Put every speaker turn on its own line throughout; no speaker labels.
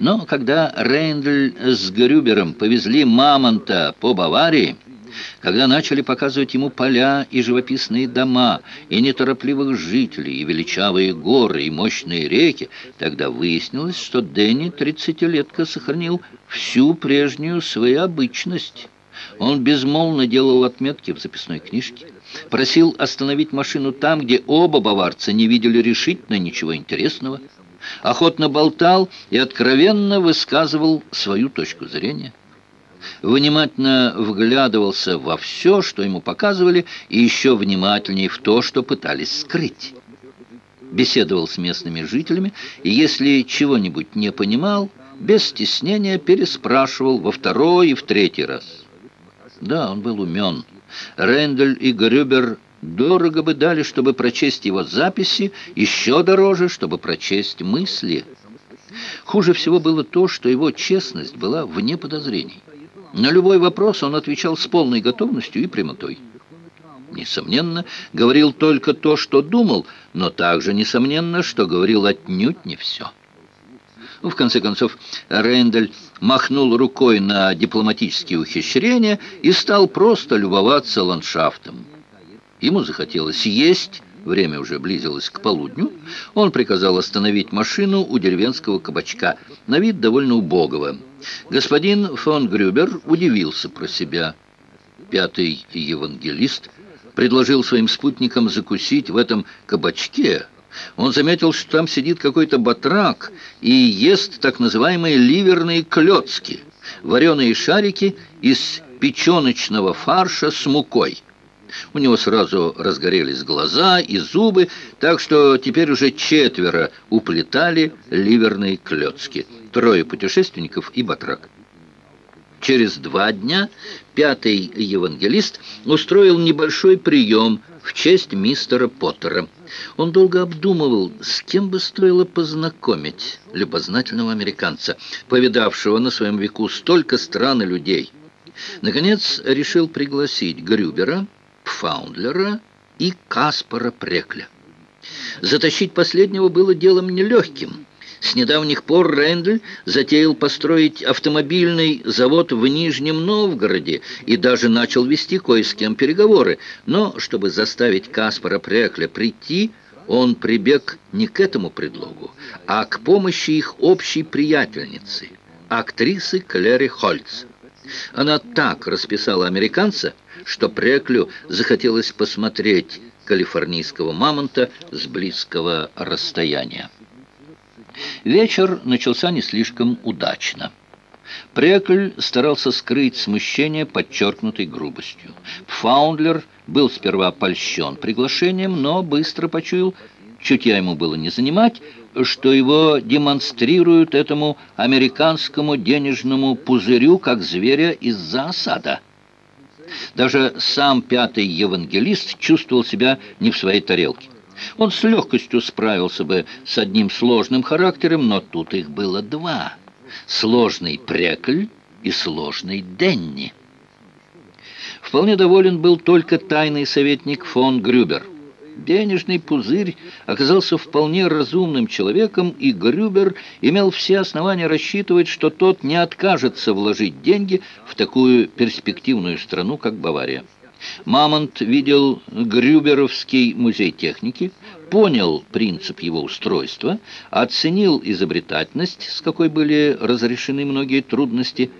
Но когда Рейндль с Грюбером повезли Мамонта по Баварии, когда начали показывать ему поля и живописные дома, и неторопливых жителей, и величавые горы, и мощные реки, тогда выяснилось, что Дэнни тридцатилетка сохранил всю прежнюю свою обычность. Он безмолвно делал отметки в записной книжке, просил остановить машину там, где оба баварца не видели решительно ничего интересного, охотно болтал и откровенно высказывал свою точку зрения внимательно вглядывался во все, что ему показывали, и еще внимательнее в то, что пытались скрыть. Беседовал с местными жителями, и если чего-нибудь не понимал, без стеснения переспрашивал во второй и в третий раз. Да, он был умен. Рендель и Грюбер дорого бы дали, чтобы прочесть его записи, еще дороже, чтобы прочесть мысли. Хуже всего было то, что его честность была вне подозрений. На любой вопрос он отвечал с полной готовностью и прямотой. Несомненно, говорил только то, что думал, но также несомненно, что говорил отнюдь не все. В конце концов, Рейндель махнул рукой на дипломатические ухищрения и стал просто любоваться ландшафтом. Ему захотелось есть, время уже близилось к полудню. Он приказал остановить машину у деревенского кабачка, на вид довольно убогого. Господин фон Грюбер удивился про себя. Пятый евангелист предложил своим спутникам закусить в этом кабачке. Он заметил, что там сидит какой-то батрак и ест так называемые ливерные клетки, вареные шарики из печеночного фарша с мукой. У него сразу разгорелись глаза и зубы, так что теперь уже четверо уплетали ливерные клетки. Трое путешественников и батрак. Через два дня пятый евангелист устроил небольшой прием в честь мистера Поттера. Он долго обдумывал, с кем бы стоило познакомить любознательного американца, повидавшего на своем веку столько стран и людей. Наконец решил пригласить Грюбера, Фаундлера и Каспара Прекля. Затащить последнего было делом нелегким. С недавних пор Рендель затеял построить автомобильный завод в Нижнем Новгороде и даже начал вести кое с кем переговоры. Но чтобы заставить Каспара Прекля прийти, он прибег не к этому предлогу, а к помощи их общей приятельницы, актрисы Клэри Хольц. Она так расписала американца, что Преклю захотелось посмотреть калифорнийского мамонта с близкого расстояния. Вечер начался не слишком удачно. Прекль старался скрыть смущение подчеркнутой грубостью. Фаундлер был сперва польщен приглашением, но быстро почуял, чутья ему было не занимать, что его демонстрируют этому американскому денежному пузырю, как зверя из-за осада. Даже сам пятый евангелист чувствовал себя не в своей тарелке. Он с легкостью справился бы с одним сложным характером, но тут их было два. Сложный Прекль и сложный Денни. Вполне доволен был только тайный советник фон Грюбер. Денежный пузырь оказался вполне разумным человеком, и Грюбер имел все основания рассчитывать, что тот не откажется вложить деньги в такую перспективную страну, как Бавария. Мамонт видел Грюберовский музей техники, понял принцип его устройства, оценил изобретательность, с какой были разрешены многие трудности.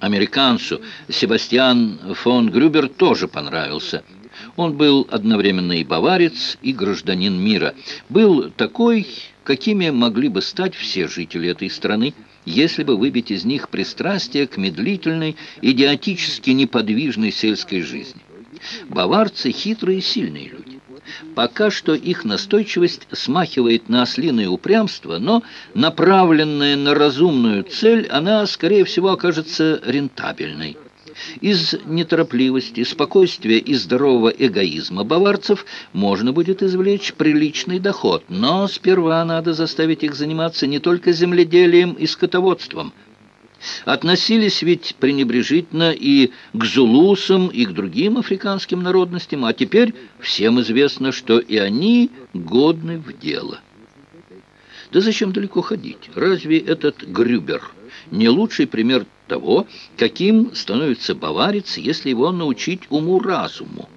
Американцу Себастьян фон Грюбер тоже понравился – он был одновременно и баварец, и гражданин мира. Был такой, какими могли бы стать все жители этой страны, если бы выбить из них пристрастие к медлительной, идиотически неподвижной сельской жизни. Баварцы – хитрые и сильные люди. Пока что их настойчивость смахивает на ослиное упрямство, но направленная на разумную цель, она, скорее всего, окажется рентабельной. Из неторопливости, спокойствия и здорового эгоизма баварцев можно будет извлечь приличный доход, но сперва надо заставить их заниматься не только земледелием и скотоводством. Относились ведь пренебрежительно и к зулусам, и к другим африканским народностям, а теперь всем известно, что и они годны в дело. Да зачем далеко ходить? Разве этот Грюбер не лучший пример того, каким становится баварец, если его научить уму-разуму?